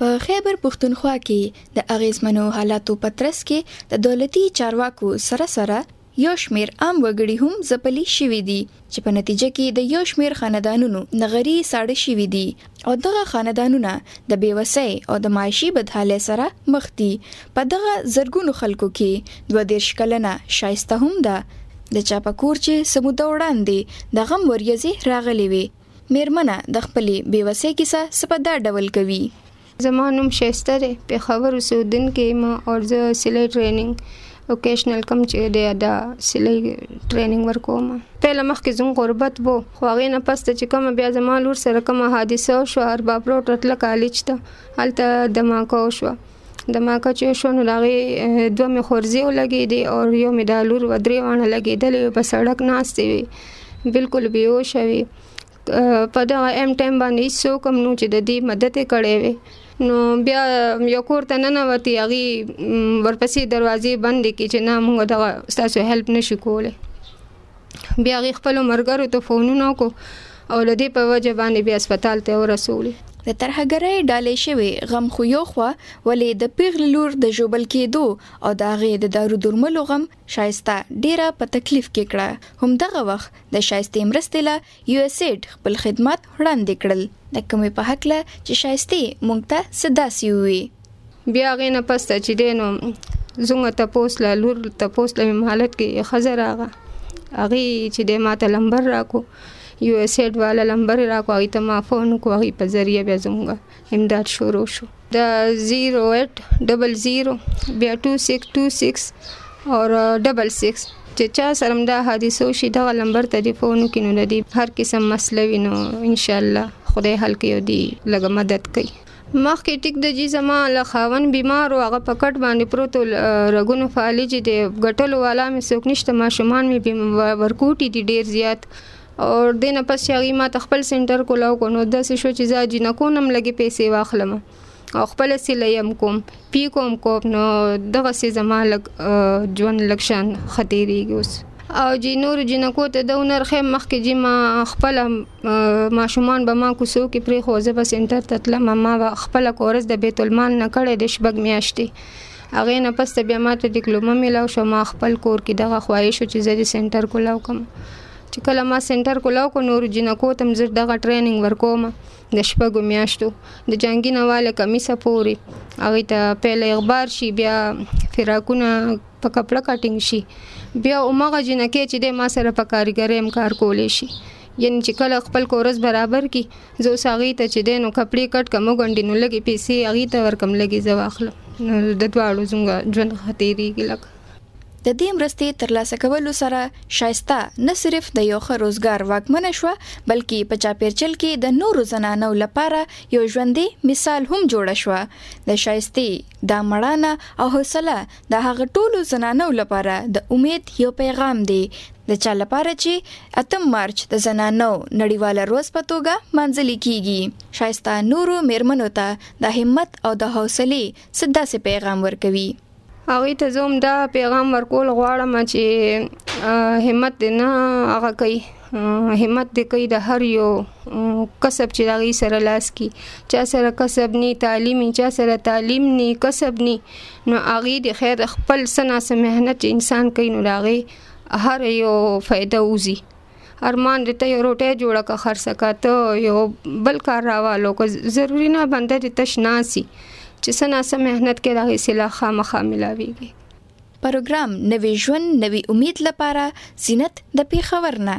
په خیبر پښتونخوا کې د اغېزمنو حالاتو په ترڅ کې د دولتي چارواکو سره سره یو شمېر عام وګړي هم ځپلي شوي دي چې په نتیجه کې د یو شمېر خاندانونو نغري ساړه شوي دي او دغه خاندانونه د بې وسۍ او د معاشي بدحالۍ سره مخ دي. په دغه زرګونو خلکو کې دوه دېرش کلنه شایسته هم ده د چا په کور چې څه موده وړاندې د غم وریځې راغلې وې. مېرمنه د خپلې بې وسۍ کیسه څه په دا ډول کوي. زما نوم شایسته دی، پېښور اوسېدونکې یم او زه سلۍ ټرېننګ وکېشنل کوم چې د ادا سلۍ ټرېننګ ورکوم. پهله مخکې زموږ غربت و، خو هغې نه پس ته چې کومه بیا زما لور سره کومه حادثه وشوه، ارباب روډ ته تله کالج ته، هلته دماکه وشوه. د ما کچ یو شو نو د هغې دوه مې خورځې ولګېدې او یو مې دا لور و درې واڼه لګېدلې وې په سړک ناستې وې بالکل بېهوشه وې په دغه ایم ټایم باندې هیڅوک هم نو چې د دې مدد یې کړی وی نو بیا یو کور ته ننوتې هغې ورپسې دروازې بندې کړې چې نه موږ دغه ستاسو هیلپ نشو کولی بیا هغې خپلو ملګرو ته فونونه وکړو او له دې په وجه باندې بیا هسپتال ته ورسولې د ترهګرۍ ډالۍ شوی غم خو یو خوا ولې د پیغلې لور د ژوبل کېدو او د هغې د دارو درملو غم شایسته ډېره په تکلیف کې کړه همدغه وخت د شایستې مرستې له یو اس ایډ خپل خدمات وړاندې کړل د کومې په هکله چې شایسته مونږ ته څه داسې ووي بیا هغې نه پس ته چې دی نو زموږ تپوس له لور تپوس له مې حالت کې ښځه راغه هغې چې دی ما ته لمبر راکو یو اس ایډ والا لمبر راکو هغې ته ما فون وکړو هغې په ذریعه بیا زموږ امداد شروع شو د 0800 بیا 2626 او 66 چې چا سره دا حادثه شي دا لمبر ته دی فون کینو نه دی هر قسم مسله وینو ان شاء الله خدای حل کوي دی لګ مدد کوي مخکې ټیک د جی زما له خاون بیمار او هغه پکټ باندې پروت رګونو فعالج دی غټلو والا مې څوک نشته ما شومان مې ورکوټي دي ډیر زیات او دې نه پس چې هغوی ما ته خپل سینټر کولاو کو نو داسې شو چې زه جینکو نه هم لږې پیسې واخلم او خپله سیلی هم کوم پی کوم کوم نو دغسې زما لږ ژوند لږ شان ښه تېرېږي اوس او جی نور جنکو ته د هنر خیم مخکې جی ما خپل ماشومان به ما کوسو کې پرې خو زه به سنټر ته تلم ما به خپل کورس د بیت المال نه کړی د شپږ میاشتې هغه نه پس بیا ما ته ډیپلومه ملاو شو ما خپل کور کې دغه خواهش چې زه د سنټر کولاو کوم چې کله ما سنټر کولاو کو نور جنکو تم زر دغه ټریننګ ورکوم د شپږو میاشتو د جنگي نواله کمیسه پوري هغه ته پهل اخبار شي بیا فراکونه په کپړه کټینګ شي بیا اومغه جنکه چې د ما سره په کارګرې هم کار کولې شي یعنی چې کله خپل کورس برابر کی زه ساغي ته چې دینو کپړې کټ کمو غونډې نو لګي پیسې اغي ته ورکم لګي زه واخلم نو د دواړو زموږ ژوند خطرېږي لکه د دې مرستې ترلاسه کولو سره شایسته نه صرف د یو ښه روزګار واکمنه شوه بلکې په چاپیرچل کې د نورو زنانو لپاره یو ژوندې مثال هم جوړه شوه د شایستې دا مړانه او حوصله د هغه ټولو زنانو لپاره د امید یو پیغام دی د چا لپاره چې اتم مارچ د زنانو نړیواله روز په توګه منځلې کیږي شایسته نورو میرمنو ته د همت او د حوصلې سداسې پیغام ورکوي هغوی ته زه هم دا پیغام ورکول غواړم چې همت دې نه هغه کوي همت دې کوي د هر یو کسب چې د هغوی سره لاس کی چا سره کسب نی تعلیمي چا سره تعلیم نی کسب نی نو هغوی د خیر خپل سنا سه محنت چې انسان کوي نو د هغې هر یو فایده وځي ارمان دې ته یو روټۍ جوړه که خرڅه که ته یو بل کار راوالو که ضروري نه بنده دې تش ناسي چې څه ناسه مهنت کې د هغې سلا خامخا ملاویږي پروګرام نوی ژوند نوی امید لپاره زینت د پیښور نه